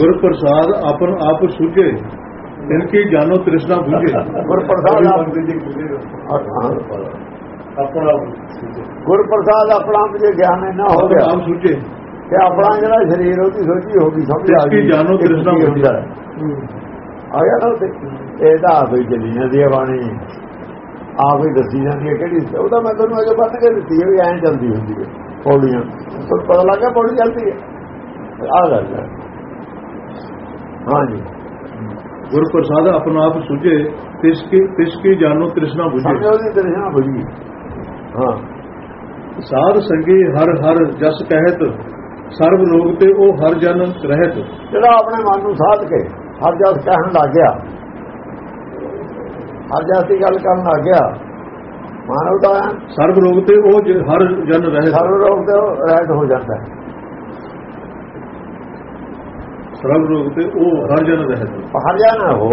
ਗੁਰ ਪ੍ਰਸਾਦ ਆਪਨ ਆਪ ਸੁਝੇ ਇਨਕੀ ਜਾਨੋ ਤ੍ਰਿਸ਼ਨਾ ਬੁਝੇ। ਗੁਰ ਪ੍ਰਸਾਦ। ਆਪਣਾ ਗੁਰ ਪ੍ਰਸਾਦ ਆਪਣਾ ਆਪ ਜੇ ਗਿਆਨ ਨਾ ਹੋ ਗਿਆ ਆਪ ਸੁਝੇ। ਤੇ ਆਪਣਾ ਜਿਹੜਾ ਸਰੀਰ ਉਹਦੀ ਸੋਚੀ ਹੋ ਗਈ ਸਮਝ ਆ ਗਈ। ਜਾਨੋ ਤ੍ਰਿਸ਼ਨਾ। ਬੁਝੇ। ਆ ਗਿਆ ਨਾ ਉੱਥੇ। ਇਹਦਾ ਆਪ ਹੀ ਚੱਲੀ ਜਾਂਦੀ ਹੈ ਬਾਣੀ। ਆਪ ਹੀ ਦੱਸੀ ਜਾਂਦੀ ਹੈ ਕਿਹੜੀ ਉਹਦਾ ਮੈਂ ਤੁਹਾਨੂੰ ਅਜੇ ਬੰਦ ਕੇ ਦਿੱਤੀ ਹੈ ਵੀ ਐਂ ਚੱਲਦੀ ਹੁੰਦੀ ਹੈ। ਪੌੜੀਆਂ। ਤੁਹਾਨੂੰ ਪਤਾ ਲੱਗ ਪੌੜੀ ਚੱਲਦੀ ਹੈ। ਆ ਗੱਲ ਹੈ ਹਾਂਜੀ। ਗੁਰ ਪ੍ਰਸਾਦ ਆਪਣਾ ਆਪ ਸੁਝੇ ਤਿਸ ਕੀ ਤਿਸ ਕੀ ਜਾਨੋ ਤ੍ਰਿਸ਼ਨਾ ਬੁਝੇ। ਸਮਝੋ ਦੀ ਦਰਸ਼ਨਾ ਬੜੀ ਹਾਂ। ਸਾਧ ਸੰਗੀ ਹਰ ਹਰ ਜਸ ਕਹਿਤ ਸਰਬ ਰੋਗ ਤੇ ਉਹ ਹਰ ਜਨ ਰਹਿਤ। ਜਿਹੜਾ ਆਪਣੇ ਮਨ ਨੂੰ ਸਾਧ ਕੇ ਹਰ ਜਸ ਕਹਿਣ ਲੱਗ ਗਿਆ ਹਰ ਜਸ ਦੀ ਗੱਲ ਕਰਨ ਲੱਗ ਗਿਆ ਮਾਨਵ ਦਾ ਸਰਬ ਰੋਗ ਤੇ ਉਹ ਹਰ ਜਨ ਰਹਿਤ। ਸਰਵ ਰੋਗ ਤੇ ਰਹਿਤ ਹੋ ਜਾਂਦਾ ਹੈ। ਸਰਬ ਰੋਗ ਤੇ ਉਹ ਹਰ ਜਨ ਰਹਿਤ ਹਰ ਜਾਣਾ ਹੋ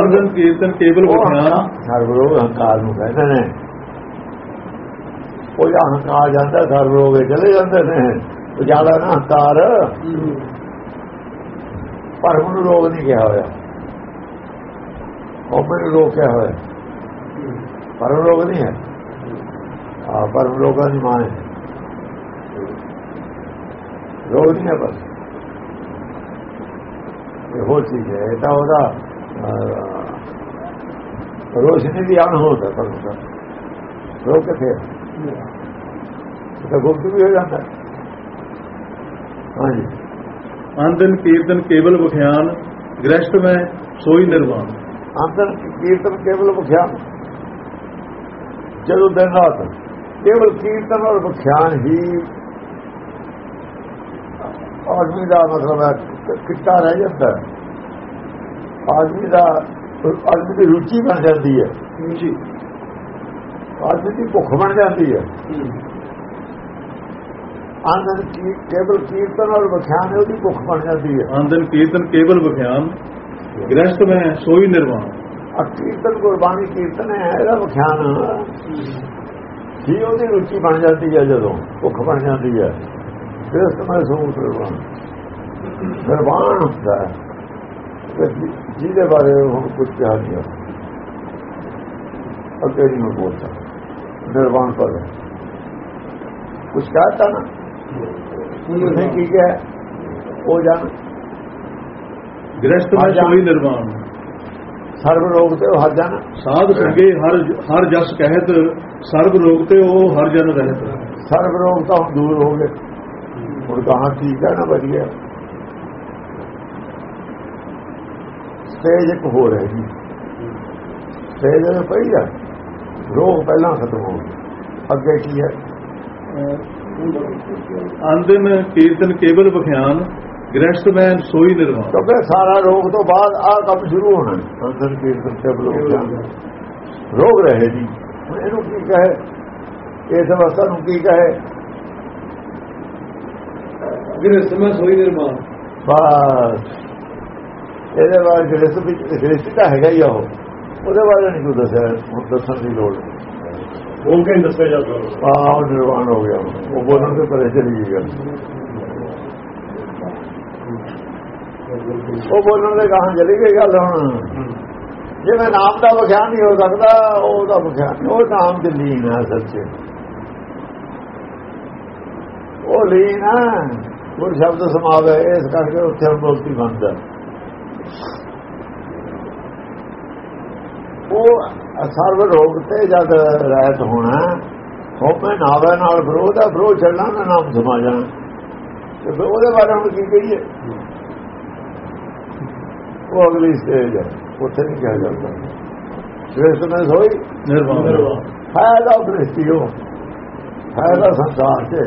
ਅੰਗਨ ਕੀਰਤਨ ਕੇਵਲ ਬਖਿਆਨ ਸਰਵ ਰੋਗ ਹੰਕਾਰ ਨੂੰ ਕਹਿੰਦੇ ਨੇ। ਉਹ ਜਾਂ ਹੰਕਾਰ ਜਾਂਦਾ ਸਰਵ ਰੋਗ ਚਲੇ ਜਾਂਦੇ ਨੇ। ਉਹ ਜ਼ਿਆਦਾ ਨਾ ਹੰਕਾਰ ਪਰਮ ਨੂੰ ਰੋਗ ਨਹੀਂ ਕਿਹਾ ਹੋਇਆ। ਉਹ ਨੂੰ ਰੋਗ ਕਿਹਾ ਹੋਇਆ। ਪਰਮ ਰੋਗ ਨਹੀਂ ਹੈ। ਆ ਪਰਮ ਰੋਗਾਂ ਦੀ ਮਾਂ ਹੈ। ਨਹੀਂ ਹੈ ਬਸ। ਇਹ ਹੋ ਚੀਜ਼ ਹੈ ਤਾਂ ਉਹਦਾ ਰੋਸ਼ਨੀ ਦੀ ਅਣ ਹੋਦਾ ਪਰਮ ਦਾ ਰੋਗ ਕਿੱਥੇ ਤਾਂ ਗੁਪਤ ਵੀ ਹੋ ਜਾਂਦਾ। ਹਾਂਜੀ। ਅੰਦਨ ਕੀਰਤਨ ਕੇਵਲ ਬਖਿਆਨ ਗ੍ਰਸਤ ਮੈਂ ਸੋਈ ਨਿਰਵਾਣ। ਅੰਦਰ ਕੀਰਤਨ ਕੇਵਲ ਵਿਖਿਆਨ। ਜਦੋਂ ਦਿਨ ਰਾਤ ਕੇਵਲ ਕੀਰਤਨ ਔਰ ਵਿਖਿਆਨ ਹੀ ਆਦਮੀ ਦਾ ਮਤਲਬ ਹੈ ਕਿ- ਕਿੱਤਾ ਰਹਿ ਜਾਂਦਾ। ਆਦਮੀ ਦਾ ਆਦਮੀ ਦੀ ਰੁਚੀ ਬਣ ਜਾਂਦੀ ਹੈ। ਜੀ। ਆਦਮੀ ਦੀ ਭੁੱਖ ਬਣ ਜਾਂਦੀ ਹੈ। ਅੰਦਰ ਕੀ ਕੇਵਲ ਕੀਰਤਨ ਔਰ ਵਿਖਿਆਨ ਹੈ ਉਹਦੀ ਭੁੱਖ ਬਣ ਜਾਂਦੀ ਹੈ। ਅੰਦਨ ਕੀਰਤਨ ਕੇਵਲ ਬਖਿਆਨ ਗ੍ਰਸਤ ਮੈਂ ਸੋਈ ਨਿਰਵਾਣ। ਆ ਕੀਰਤਨ ਗੁਰਬਾਣੀ ਕੀਰਤਨ ਹੈ ਇਹਦਾ ਵਿਖਿਆਨ ਹੀ। ਉਹਦੀ ਰੁਚੀ ਬਣ ਜਾਂਦੀ ਹੈ ਜਦੋਂ ਭੁੱਖ ਬਣ ਜਾਂਦੀ ਹੈ। ਫਿਰ ਉਸ ਸਮੇਂ ਸੂਤ ਨਿਰਵਾਣ ਨਿਰਵਾਣ ਹੁੰਦਾ ਜਿਹਦੇ ਬਾਰੇ ਹੁਣ ਕੁਝ ਕਿਹਾ ਨਹੀਂ ਹੈ। ਅੱਗੇ ਨਹੀਂ ਮੈਂ ਬੋਲਦਾ। ਨਿਰਵਾਣ ਪਰ ਕੁਝ ਕਹਤਾ ਨਾ? ਉਹਨੇ ਕੀ ਕਿਹਾ? ਉਹ ਜਾਣ। ਗ੍ਰਸਤ ਮੈਂ ਸੋਈ ਨਿਰਵਾਣ। ਸਰਵ ਰੋਗ ਤੇ ਉਹ ਹਰ ਜਾਣ ਸਾਧ ਸੰਗੇ ਹਰ ਹਰ ਜਸ ਕਹਿਤ। ਸਰਬ ਰੋਗ ਤੇ ਉਹ ਹਰ ਜਨ ਰਹਿਤ। ਸਰਬ ਰੋਗ ਤਾਂ ਦੂਰ ਹੋ ਗਏ। ਹੁਣ ਕਹਾਂ ਠੀਕ ਹੈ ਨਾ ਵਧੀਆ। ਸਟੇਜ ਇੱਕ ਹੋ ਰਹੀ ਜੀ। ਸਟੇਜ ਇਹ ਪਈ ਹੈ ਰੋਗ ਪਹਿਲਾਂ ਖਤਮ ਹੋ ਗਿਆ। ਅੱਗੇ ਕੀ ਹੈ? ਅੰਦਨ ਕੀਰਤਨ ਕੇਵਲ ਬਖਿਆਨ ਗ੍ਰਸਤ ਮੈਂ ਸੋਈ ਨਿਰਵਾਣ। ਕਿਉਂਕਿ ਸਾਰਾ ਰੋਗ ਤੋਂ ਬਾਅਦ ਆਹ ਕੰਮ ਸ਼ੁਰੂ ਹੋਣਾ ਹੈ। ਅੰਦਰ ਕੀਰਤਨ ਤੇ ਬਲੋਕ ਰੋਗ ਰਹੇ ਜੀ। ਹੁਣ ਇਹਨੂੰ ਕੀ ਕਹੇ? ਇਸ ਅਵਸਥਾ ਨੂੰ ਕੀ ਕਹੇ? ਗ੍ਰਸਤ ਮੈਂ ਸੋਈ ਨਿਰਵਾਣ ਬਸ। ਇਹਦੇ ਬਾਅਦ ਗ੍ਰਸਤ ਵਿੱਚ ਗ੍ਰਸਤ ਤਾਂ ਹੈਗਾ ਹੀ ਉਹ। ਉਹਦੇ ਬਾਰੇ ਨਹੀਂ ਤੂੰ ਦੱਸਿਆ ਹੁਣ ਦੱਸਣ ਦੀ ਲੋੜ। ਉਹ ਕਹਿੰਦੇ ਦੱਸਿਆ ਜਾਂਦਾ ਆਹ ਉਹ ਨਿਰਵਾਣ ਹੋ ਗਿਆ। ਉਹ ਬੋਲਣ ਦੇ ਪਰੇ ਚਲੀ ਗਈ ਗੱਲ। ਉਹ ਬੋਲਣ ਦੇ ਗਾਹਾਂ ਚਲੀ ਗਈ ਗੱਲ ਹੁਣ। ਜਿਵੇਂ ਨਾਮ ਦਾ ਵਿਖਿਆਨ ਨਹੀਂ ਹੋ ਸਕਦਾ ਉਹਦਾ ਵਿਖਿਆਨ ਨਹੀਂ। ਉਹ ਨਾਮ ਚ ਲੀਨ ਹੈ ਸੱਚੇ। ਉਹ ਲੀਨ ਹੈ ਗੁਰ ਸ਼ਬਦ ਸਮਾਵੇ ਇਸ ਕਰਕੇ ਉੱਥੇ ਮੁਕਤੀ ਬਣਦਾ ਉਹ ਸਰਵ ਰੋਗ ਤੇ ਜਦ ਰਹਿਤ ਹੋਣਾ ਹੋਪੇ ਨਾਵੇ ਨਾਲ ਵਿਰੋਧ ਹੈ ਵਿਰੋਧ ਛੱਡਣਾ ਨਾ ਨਾਮ ਸਮਾ ਜਾਣਾ ਤੇ ਫਿਰ ਉਹਦੇ ਬਾਰੇ ਹੁਣ ਕੀ ਕਹੀਏ? ਉਹ ਅਗਲੀ ਸਟੇਜ ਹੈ ਉੱਥੇ ਨਹੀਂ ਕਿਹਾ ਜਾਂਦਾ। ਸ੍ਰੇਸ਼ਟ ਮੈਂ ਸੋਈ ਨਿਰਵਾਣ ਹੈ ਦਾ ਦ੍ਰਿਸ਼ਟੀਓ ਹੈ ਦਾ ਸੰਸਾਰ ਤੇ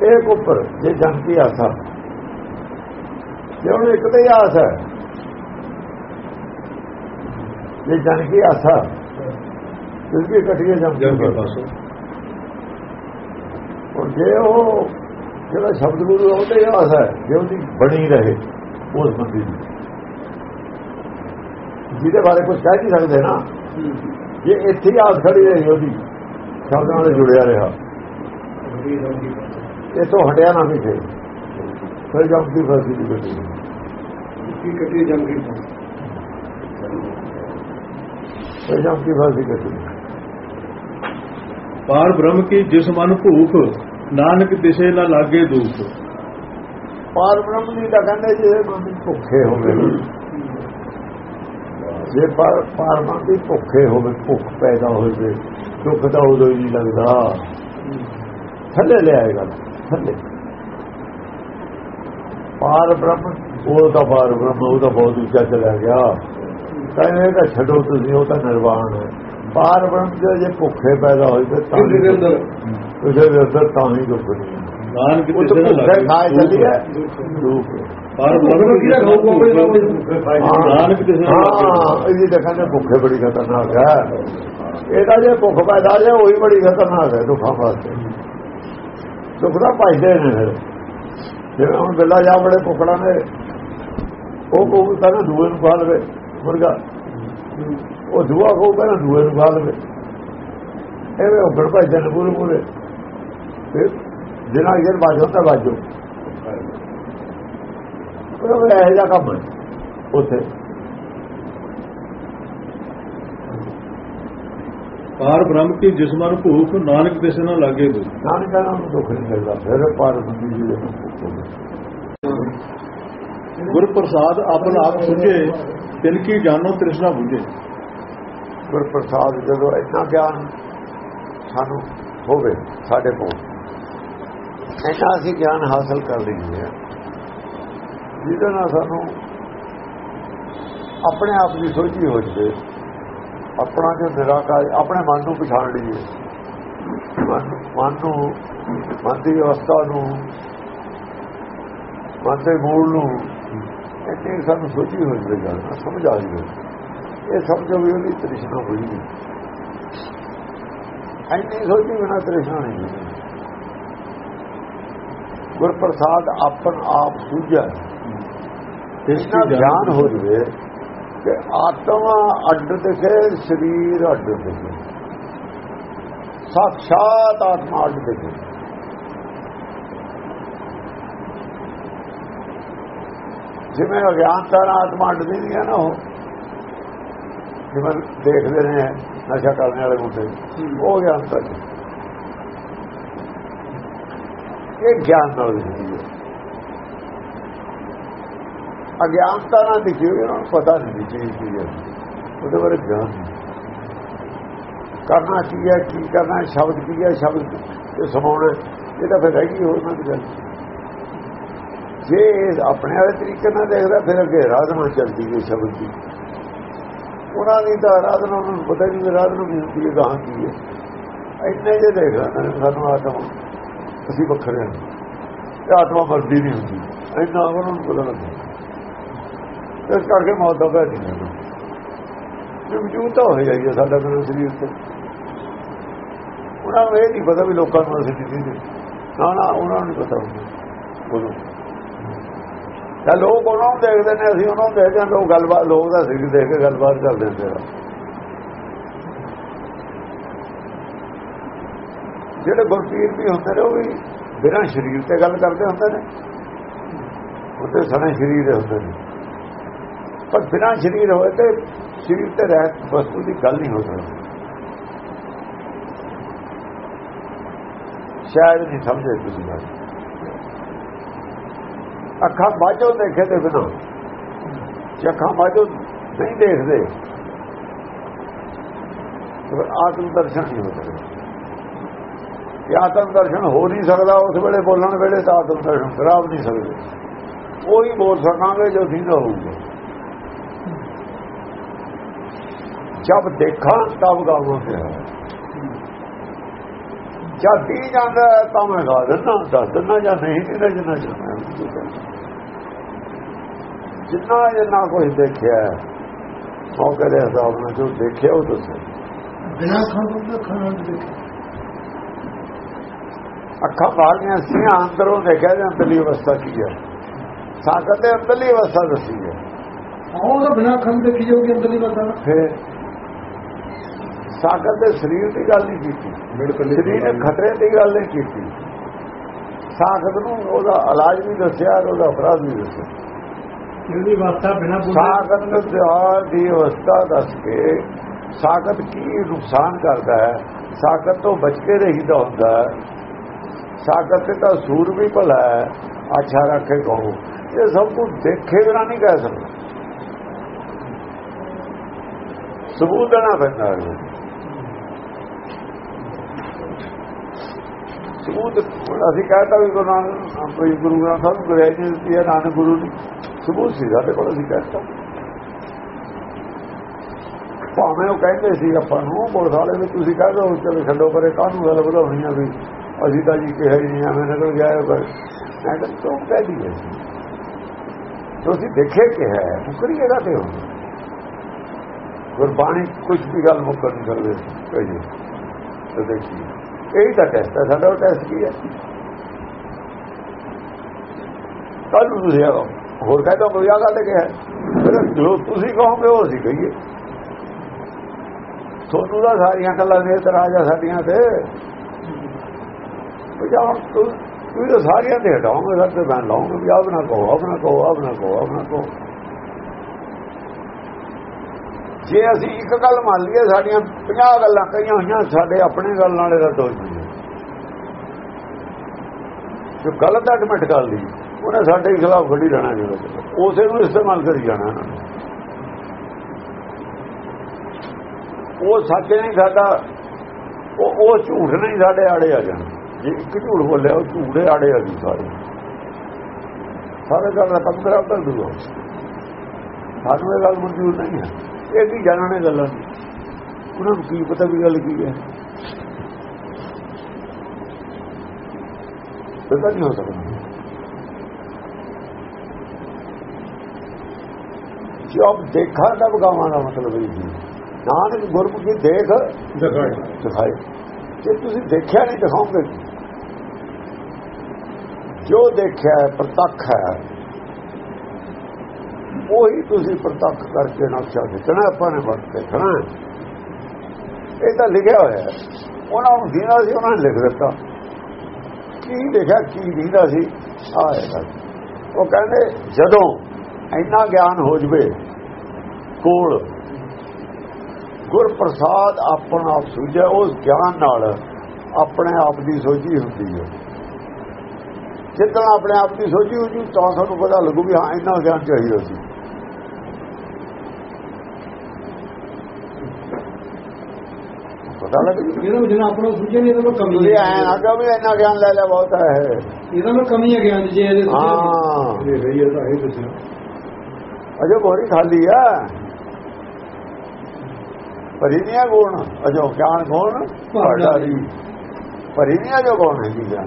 ਇੱਕ ਉੱਪਰ ਜੇ ਜਨ ਕੀ ਆਸਾ ਜੇ ਉਹਨੂੰ ਇੱਕ ਤੇ ਆਸ ਹੈ ਜਾਣ ਕੀ ਆਸਾ ਇਸ ਵੀ ਕਟੀਏ ਜਮ ਜਮ ਕੇ ਪਾਸੋਂ ਔਰ ਜੇ ਉਹ ਜਿਹੜਾ ਸ਼ਬਦ ਗੁਰੂ ਉਹਦੇ ਆਸ ਹੈ ਜੇ ਉਹਦੀ ਬਣੀ ਰਹੇ ਉਸ ਬੰਦੇ ਦੀ ਜਿਹਦੇ ਬਾਰੇ ਕੁਝ ਕਹਿ ਨਹੀਂ ਸਕਦੇ ਨਾ ਜੇ ਇੱਥੇ ਆਸ ਖੜੀ ਰਹੀ ਉਹਦੀ ਸ਼ਬਦਾਂ ਨਾਲ ਜੁੜਿਆ ਰਿਹਾ ਇਹ ਤੋਂ ਹਟਿਆ ਨਾ ਵੀ ਫਿਰ। ਫਿਰ ਜਮ ਦੀ ਫਸੀ ਦੀ ਬੇਟੀ ਕੀ ਕਟੀ ਜਮ ਕੇ ਫਿਰ ਜਮ ਦੀ ਫਸੀ ਕੱਟੀ ਪਾਰ ਬ੍ਰਹਮ ਕੀ ਜਿਸ ਮਨ ਭੂਖ ਨਾਨਕ ਦਿਸੇ ਨਾ ਲਾਗੇ ਦੁਖ। ਪਾਰ ਬ੍ਰਹਮ ਦੀ ਤਾਂ ਕਹਿੰਦੇ ਜੇ ਭੁੱਖੇ। ਹੋਵੇ। ਜੇ ਪਾਰ ਪਾਰ ਬ੍ਰਹਮ ਦੀ ਭੁੱਖੇ ਹੋਵੇ ਭੁੱਖ ਪੈਦਾ ਹੋਵੇ ਦੁੱਖ ਤਾਂ ਉਦੋਂ ਹੀ ਨਹੀਂ ਲੱਗਦਾ ਥੱਲੇ ਲੈ ਆਏਗਾ। ਥੱਲੇ। ਪਾਰ ਬ੍ਰਹਮ ਉਹ ਤਾਂ ਪਾਰ ਬ੍ਰਹਮ ਉਹ ਤਾਂ ਬਹੁਤ ਉੱਚਾ ਚਲਾ ਗਿਆ। ਕਹਿੰਦੇ ਤਾਂ ਛੱਡੋ ਤੁਸੀਂ ਉਹ ਤਾਂ ਨਿਰਵਾਣ ਹੈ। ਪਾਰ ਬ੍ਰਹਮ ਜੇ ਭੁੱਖੇ ਪੈਦਾ ਹੋਏ ਤੇ ਤਾਂ ਕਿਸੇ ਦੇ ਅੰਦਰ? ਕਿਸੇ ਦੇ ਅੰਦਰ ਤਾਂ ਹੀ ਦੁੱਖ ਨਹੀਂ ਨਾਨਕ ਉਹ ਤਾਂ ਦਿਸੇ ਨਾ ਲਾਗੇ ਚੱਲੀ ਹੈ। ਦੁੱਖ ਪਾਰ ਬ੍ਰਹਮ ਕੀ ਨਾਨਕ ਦਿਸੇ ਨਾ ਲਾਗੇ ਹਾਂ ਇਹ ਤਾਂ ਕਹਿੰਦੇ ਭੁੱਖੇ ਬੜੀ ਖਤਰਨਾਕ ਹੈ। ਇਹਦਾ ਜੇ ਭੁੱਖ ਪੈਦਾ ਜੇ ਉਹੀ ਬੜੀ ਖਤਰਨਾਕ ਹੈ ਦੁੱਖਾਂ ਵਾਸਤੇ। ਦੁੱਖ ਦਾ ਭਜਦੇ ਨੇ ਫਿਰ। ਜਿਵੇਂ ਹੁਣ ਬਿੱਲਾ ਜਾ ਬੜੇ ਭੁੱਖੜਾ ਨੇ ਉਹ ਕਹੂ ਕਹਿੰਦਾ ਦੂਏ ਨੂੰ ਖਾ ਲਵੇ। ਮੁਰਗਾ। ਉਹ ਦੂਆ ਕਹੂ ਪਹਿਲਾਂ ਦੂਏ ਨੂੰ ਖਾ ਲਵੇ। ਐਵੇਂ ਉਹ ਗੜ ਭਜਦੇ ਨੇ ਪੂਰੇ ਪੂਰੇ। ਫਿਰ ਜਿਨਾ ਇਹ ਬਾਜੋ ਤਾਂ ਬਾਜੋ ਉਹ ਇਹ ਜਾ ਕੰਮ ਉੱਥੇ। ਪਾਰ ਬ੍ਰਹਮ ਕੀ ਜਿਸ ਮਨ ਭੂਖ ਨਾਨਕ ਦਿਸੇ ਨਾ ਲਾਗੇ ਦੁਖ। ਨਾਨਕ ਕਹਿੰਦਾ ਉਹਨੂੰ ਦੁੱਖ ਨਹੀਂ ਲੱਗਦਾ ਫਿਰ ਪਾਰ ਬੰਦੀ ਜੀ ਦੇ। ਗੁਰ ਪ੍ਰਸਾਦ ਆਪਨ ਆਪ ਸੁਝੇ ਤਿਨ ਕੀ ਜਾਨੋ ਤ੍ਰਿਸ਼ਨਾ 부ਝੇ ਗੁਰ ਪ੍ਰਸਾਦ ਜਦੋਂ ਇੰਨਾ ਗਿਆਨ ਸਾਨੂੰ ਹੋਵੇ ਸਾਡੇ ਕੋਲ ਇੰਨਾ ਅਸੀਂ ਗਿਆਨ ਹਾਸਲ ਕਰ ਲਈਏ। ਜਿਹਦੇ ਨਾਲ ਸਾਨੂੰ ਆਪਣੇ ਆਪ ਦੀ ਸੋਝੀ ਹੋ ਜਵੇ। ਆਪਣਾ ਜੋ ਨਿਰਾਕਾਰ ਆਪਣੇ ਮਨ ਨੂੰ ਪਛਾਣ ਲਈਏ। ਮਨ ਨੂੰ ਮਨ ਦੀ ਅਵਸਥਾ ਨੂੰ ਮਨ ਦੇ ਮੂਲ ਨੂੰ ਇੱਥੇ ਸਾਨੂੰ ਸੋਝੀ ਹੋ ਜਵੇ ਗੱਲ ਸਮਝ ਆ ਜਵੇ ਇਹ ਸਮਝੋ ਵੀ ਉਹਦੀ ਤ੍ਰਿਸ਼ਨਾ ਹੋਈ ਨਹੀਂ। ਐਨੀ ਸੋਚੀ ਬਿਨਾ ਤ੍ਰਿਸ਼ਨਾ ਨਹੀਂ ਹੋਈ। ਗੁਰ ਪ੍ਰਸਾਦ ਆਪਨ ਆਪ ਸੁਝਿਆ। ਇਸ ਦਾ ਗਿਆਨ ਹੋ ਜਵੇ ਕਿ। ਆਤਮਾ ਅੱਡ ਦਿਖੇ ਸਰੀਰ ਅੱਡ ਦਿਖੇ ਸਾਖਾਤ ਆਤਮਾ ਅੱਡ ਦਿਖੇ ਜਿਵੇਂ ਅਗਿਆਨਤਾ ਨਾਲ ਆਤਮਾ ਅੱਡ ਨਹੀਂ ਹੈ ਨਾ ਉਹ। ਜਿਵੇਂ ਦੇਖਦੇ ਨੇ ਨਸ਼ਾ ਕਰਨ ਵਾਲੇ ਮੁੰਡੇ। ਉਹ ਗਿਆਨਤਾ ਨਹੀਂ ਇਹ ਗਿਆਨ ਨਾਲ ਦਿਖਦੀ ਹੈ ਅਗਿਆਨਤਾ ਨਾਲ ਲਿਖੀ ਹੋਈ ਉਹਨਾਂ ਨੂੰ ਪਤਾ ਨਹੀਂ ਚੀਜ਼ ਕੀ ਹੈ। ਉਹਦੇ ਬਾਰੇ ਗਿਆਨ ਨਹੀਂ। ਕਰਨਾ ਕੀ ਹੈ, ਕੀ ਕਰਨਾ ਸ਼ਬਦ ਕੀ ਹੈ, ਸ਼ਬਦ ਇਹ ਸਮਾਉਣਾ ਇਹ ਤਾਂ ਫਿਰ ਹੈਗੀ ਗਈ ਹੋਰ ਗੱਲ ਜੇ ਆਪਣੇ ਵਾਲੇ ਤਰੀਕੇ ਨਾਲ ਦੇਖਦਾ, ਫਿਰ ਅੱਗੇ ਰਾਧਨਾ ਚੱਲਦੀ ਹੈ ਸ਼ਬਦ ਦੀ। ਉਹਨਾਂ ਦੀ ਤਾਂ ਆਰਾਧਨਾ ਉਹਨਾਂ ਨੂੰ ਪਤਾ ਨਹੀਂ ਆਰਾਧਨਾ ਵੀ ਹੁੰਦੀ ਹੈ ਗਾਂ ਕੀ ਹੈ। ਇੰਨੇ ਜੇ ਦੇਖ ਰਹੇ ਸਾਨੂੰ ਆਤਮਾ। ਅਸੀਂ ਵੱਖਰੇ ਹਾਂ। ਇਹ ਆਤਮਾ ਮਰਦੀ ਨਹੀਂ ਹੁੰਦੀ। ਇੰਨਾ ਉਹਨਾਂ ਨੂੰ ਪਤਾ ਲੱਗਦਾ ਇਸ ਕਰਕੇ ਮੌਤ ਦਾ ਭੈ ਨਹੀਂ ਲੈਣਾ ਜੇ ਵਜੂਦ ਤਾਂ ਹੋ ਜਾਈਏ ਸਾਡਾ ਕੋਲ ਸਰੀਰ ਤੇ। ਉਹਨਾਂ ਨੂੰ ਇਹ ਨਹੀਂ ਪਤਾ ਵੀ ਲੋਕਾਂ ਨੂੰ ਅਸੀਂ ਨਹੀਂ ਨਾ ਨਾ, ਉਹਨਾਂ ਨੂੰ ਪਤਾ ਹੁੰਦਾ। ਤਾਂ ਲੋਕ ਉਹਨਾਂ ਨੂੰ ਦੇਖਦੇ ਨੇ, ਅਸੀਂ ਉਹਨਾਂ ਨੂੰ ਦੇਖਦੇ ਹਾਂ ਲੋਕ ਗੱਲਬਾਤ, ਲੋਕ ਦਾ ਸਰੀਰ ਦੇਖ ਕੇ ਗੱਲਬਾਤ ਕਰਦੇ ਨੇ ਜਿਹੜੇ ਗੁਰਪੀਰ ਵੀ ਹੁੰਦੇ ਨੇ, ਉਹ ਵੀ ਬਿਨਾਂ ਸਰੀਰ ਤੇ ਗੱਲ ਕਰਦੇ ਹੁੰਦੇ ਨੇ। ਉਹਦੇ ਸਣੇ ਸਰੀਰ ਹੁੰਦੇ ਨੇ। ਪਰ ਬਿਨਾਂ ਸਰੀਰ ਹੋਏ ਤੇ ਸਰੀਰ ਤੇ ਰਹਿਤ ਵਸਤੂ ਦੀ ਗੱਲ ਨਹੀਂ ਹੋ ਸਕਦੀ। ਸ਼ਾਇਦ ਨਹੀਂ ਸਮਝੇ ਤੁਸੀਂ ਗੱਲ। ਅੱਖਾਂ ਬਾਝੋਂ ਦੇਖੇ ਤੇ ਬਿਨਾਂ ਜੇ ਅੱਖਾਂ ਬਾਝੋਂ ਨਹੀਂ ਦੇਖਦੇ ਫਿਰ ਆਤਮ ਦਰਸ਼ਨ ਨਹੀਂ ਹੋ ਸਕਦਾ। ਇਹ ਆਤਮ ਦਰਸ਼ਨ ਹੋ ਨਹੀਂ ਸਕਦਾ, ਉਸ ਵੇਲੇ ਬੋਲਣ ਵੇਲੇ ਤਾਂ ਆਤਮ ਦਰਸ਼ਨ ਖਰਾਬ ਨਹੀਂ ਸਕਦੇ। ਉਹੀ ਬੋਲ ਸਕਾਂਗੇ ਜੋ ਸੀਦਾ ਹੋਊਗਾ। ਜਦ ਦੇਖਾਂ ਤਬ ਗਾਵਾਂਗੇ ਜਦ ਪੀ ਜਾਂਦਾ ਤਾਂ ਮੈਂ ਗਾ ਦਿੰਦਾ ਦੱਸ ਦਿੰਦਾ ਜਾਂ ਨਹੀਂ ਤੇ ਜਿੰਨਾ ਜਿੰਨਾ ਜਿੰਨਾ ਕੁਝ ਦੇਖਿਆ ਮੌਕੇ ਦੇ ਹਿਸਾਬ ਨਾਲ ਜੋ ਦੇਖਿਆ ਉਹ ਦੱਸੋ। ਬਿਨਾ ਖਾਣ ਤੋਂ ਖਾਣਾ ਦੇਖਿਆ। ਅੱਖਾਂ ਬਾਹਰੀਆਂ ਸੀ ਅੰਦਰੋਂ ਦੇਖਿਆ ਜਾਂ ਅੰਦਰਲੀ ਅਵਸਥਾ ਕੀ ਹੈ? ਸਾਖਤ ਦੇ ਅੰਦਰਲੀ ਅਵਸਥਾ ਦੱਸੀ ਹੈ। ਆਹ ਤਾਂ ਬਿਨਾ ਖਾਣ ਦੇਖੀ ਜਾਊਗੀ ਅੰਦਰਲੀ ਬਤਾ ਫਿਰ ਸਾਖਤ ਦੇ ਸਰੀਰ ਦੀ ਗੱਲ ਨਹੀਂ ਕੀਤੀ। ਸਰੀਰ ਦੇ ਖਤਰੇ ਦੀ ਗੱਲ ਨਹੀਂ ਕੀਤੀ। ਸਾਖਤ ਨੂੰ ਉਹਦਾ ਇਲਾਜ ਵੀ ਦੱਸਿਆ ਉਹਦਾ ਅਪਰਾਧ ਵੀ ਦੱਸਿਆ। ਇਹਦੀ ਅਵਸਥਾ ਬਿਨਾ ਸਾਖਤ ਦੀ ਅਵਸਥਾ ਦੱਸ ਕੇ ਸਾਖਤ ਕੀ ਨੁਕਸਾਨ ਕਰਦਾ ਹੈ? ਸਾਖਤ ਤੋਂ ਬਚ ਕੇ ਰਹੀਦਾ ਹੁੰਦਾ ਹੈ। ਸਾਖਤ ਤੇ ਤਾਂ ਸੂਰ ਵੀ ਭਲਾ ਹੈ। ਅੱਛਾ ਰੱਖੇ ਕਹੋ। ਇਹ ਸਭ ਕੁਝ ਦੇਖੇ ਬਿਨਾ ਨਹੀਂ ਕਹਿ ਸਕਦਾ। ਸਬੂਤ ਦੇਣਾ ਪੈਂਦਾ ਹੈ। ਸਬੂਤ ਅਸੀਂ ਕਹਿੰਦਾ ਵੀ ਗੁਰੂ ਨਾਨਕ ਕੋਈ ਗੁਰੂ ਗ੍ਰੰਥ ਸਾਹਿਬ ਨੂੰ ਗ੍ਰਹਿ ਨਹੀਂ ਦਿੱਤੀ ਹੈ ਨਾਨਕ ਗੁਰੂ ਨੇ ਸਬੂਤ ਸੀ ਸਾਡੇ ਕੋਲ ਅਸੀਂ ਕਹਿੰਦਾ ਭਾਵੇਂ ਉਹ ਕਹਿੰਦੇ ਸੀ ਆਪਾਂ ਨੂੰ ਪੁਲਿਸ ਵਾਲੇ ਵੀ ਤੁਸੀਂ ਕਹਿ ਦੋ ਚਲੋ ਛੱਡੋ ਪਰੇ ਕਾਹਨੂੰ ਗੱਲ ਵਧਾਉਣੀ ਆ ਵੀ ਅਸੀਂ ਤਾਂ ਜੀ ਕਿਹਾ ਹੀ ਨਹੀਂ ਐਵੇਂ ਨਿਕਲ ਗਿਆ ਪਰ ਮੈਂ ਤਾਂ ਤੂੰ ਕਹਿ ਦਈਏ ਤੁਸੀਂ ਦੇਖੇ ਕਿ ਹੈ ਮੁਕਰੀ ਇਹਦਾ ਤੇ ਹੋ ਗੁਰਬਾਣੀ ਕੁਝ ਵੀ ਗੱਲ ਮੁੱਕਰ ਨਹੀਂ ਸਕਦੇ ਕਹੀਏ ਤਾਂ ਦੇਖੀਏ ਇਹ ਤਾਂ ਟੈਸਟ ਹੈ, ਸਾਡਾ ਟੈਸਟ ਕੀ ਹੈ? ਕੱਲ ਨੂੰ ਤੁਸੀਂ ਆਓ, ਹੋਰ ਕਹਿੰਦਾ ਕੋਈ ਆ ਗੱਲ ਕਿਹਾ ਫਿਰ ਜੋ ਤੁਸੀਂ ਕਹੋਗੇ ਉਹ ਅਸੀਂ ਕਹੀਏ। ਤੁਹਾਨੂੰ ਦਾ ਸਾਰੀਆਂ ਗੱਲਾਂ ਦੇ ਇਤਰਾਜ਼ ਆ ਸਾਡੀਆਂ ਤੇ। ਜਾਂ ਤੂੰ ਤੂੰ ਸਾਰੀਆਂ ਤੇ ਹਟਾਉਂਗੇ ਸਰ ਤੇ, ਮੈਂ ਲਾਉਂਗਾ ਵੀ ਆਪ ਨਾ ਕਹੋ ਆਪ ਨਾ ਕਹੋ ਆਪ ਨਾ ਕਹੋ ਆਪ ਨਾ ਕਹੋ ਜੇ ਅਸੀਂ ਇੱਕ ਗੱਲ ਮੰਨ ਲਈਏ ਸਾਡੀਆਂ 50 ਗੱਲਾਂ ਕਹੀਆਂ ਹੋਈਆਂ, ਸਾਡੇ ਆਪਣੇ ਗੱਲ ਨਾਲ ਰੱਦ ਹੋ। ਜਾਂਦੀਆਂ ਜੋ ਗਲਤ ਐਡਮਿਟ ਕਰ ਲਈ, ਉਹਨੇ ਸਾਡੇ ਖਿਲਾਫ ਖੜੀ ਰਹਿਣਾ ਜੀ ਉਸੇ ਨੂੰ ਇਸਤੇਮਾਲ ਕਰੀ ਜਾਣਾ। ਉਹ ਸੱਚ ਨਹੀਂ ਸਾਡਾ, ਉਹ ਉਹ ਝੂਠ ਨਹੀਂ ਸਾਡੇ ਆੜੇ ਆ ਜਾਣਾ। ਜੇ ਇੱਕ ਝੂਠ ਬੋਲਿਆ, ਉਹ ਝੂਠੇ ਆੜੇ ਆ ਜੀ ਸਾਰੇ। ਸਾਰੇ ਗੱਲ ਦਾ ਪੰਦਰਾ ਕਰ ਦੂਗਾ ਸਾਨੂੰ ਇਹ ਗੱਲ ਮਨਜ਼ੂਰ ਨਹੀਂ ਹੈ। ਇਹ ਕੀ ਜਾਣਨੇ ਗੱਲਾਂ ਉਹਨਾਂ ਨੂੰ ਕੀ ਪਤਾ ਵੀ ਗੱਲ ਕੀ ਹੈ? ਪਤਾ ਨਹੀਂ ਹੋ ਸਕਦਾ। ਜੋ ਦੇਖਾ ਦਾ ਬਗਾਵਾਂ ਦਾ ਮਤਲਬ ਇਹ ਜੀ ਨਾਨਕ ਗੁਰਮੁਖੀ ਦੇਖ ਦਿਖਾਏ। ਜੇ ਤੁਸੀਂ ਦੇਖਿਆ ਨਹੀਂ ਦਿਖਾਓਗੇ। ਜੋ ਦੇਖਿਆ ਪ੍ਰਤੱਖ ਹੈ ਉਹੀ ਤੁਸੀਂ ਪ੍ਰਤੱਖ ਕਰਕੇ ਨਕਸ਼ਾ ਖਿੱਚਣਾ, ਆਪਾਂ ਨੇ ਵਰਤ ਦੇਖਣਾ ਇਹ ਤਾਂ ਲਿਖਿਆ ਹੋਇਆ ਹੈ। ਉਹਨਾਂ ਨੂੰ ਦੀਨਾ ਸੀ, ਉਹਨਾਂ ਨੇ ਲਿਖ ਦਿੱਤਾ। ਕੀ ਲਿਖਿਆ, ਕੀ ਦੀਨਾ ਸੀ ਆਏਗਾ ਉਹ ਕਹਿੰਦੇ, ਜਦੋਂ ਇੰਨਾ ਗਿਆਨ ਹੋ ਜਵੇ, ਕੋਲ ਗੁਰ ਪ੍ਰਸਾਦ ਆਪਣਾ ਆਪ ਸੂਝਿਆ, ਉਸ ਗਿਆਨ ਨਾਲ ਆਪਣੇ ਆਪ ਦੀ ਸੋਝੀ ਹੁੰਦੀ ਹੈ। ਜਿੱਦਾਂ ਆਪਣੇ ਆਪ ਦੀ ਸੋਝੀ ਹੋ ਜੂ ਤਾਂ ਸਾਨੂੰ ਪਤਾ ਲੱਗੂ ਵੀ ਹਾਂ, ਇੰਨਾ ਗਿਆਨ ਚਾਹੀਦਾ ਸੀ। ਪਤਾ ਲੱਗ ਇਹਦਾ ਜਿਹੜਾ ਆਪਣਾ ਸੁਝੇ ਨਹੀਂ ਇਹਦਾ ਕਮੀ ਐ ਨਾ ਕਹੋ ਵੀ ਇੰਨਾ ਗਿਆਨ ਲੈ ਲਿਆ ਬਹੁਤ ਹੈ ਇਹਦਾ ਮੈਂ ਕਮੀ ਹੈ ਗਿਆਨ ਜੇ ਇਹਦੇ ਹਾਂ। ਇਹ ਰਹੀ ਹੈ ਤਾਂ ਇਹ ਦੱਸਿਆ। ਅਜੋ ਬੋਰੀ ਖਾਲੀ ਆ। ਭਰੀ ਨਹੀਂ ਆ ਗੁਣ ਅਜੋ ਗਿਆਨ ਗੁਣ ਭਰਦਾਰੀ ਭਰੀ ਨਹੀਂ। ਆ ਜੋ ਗੁਣ ਹੈ ਜੀ ਗਿਆਨ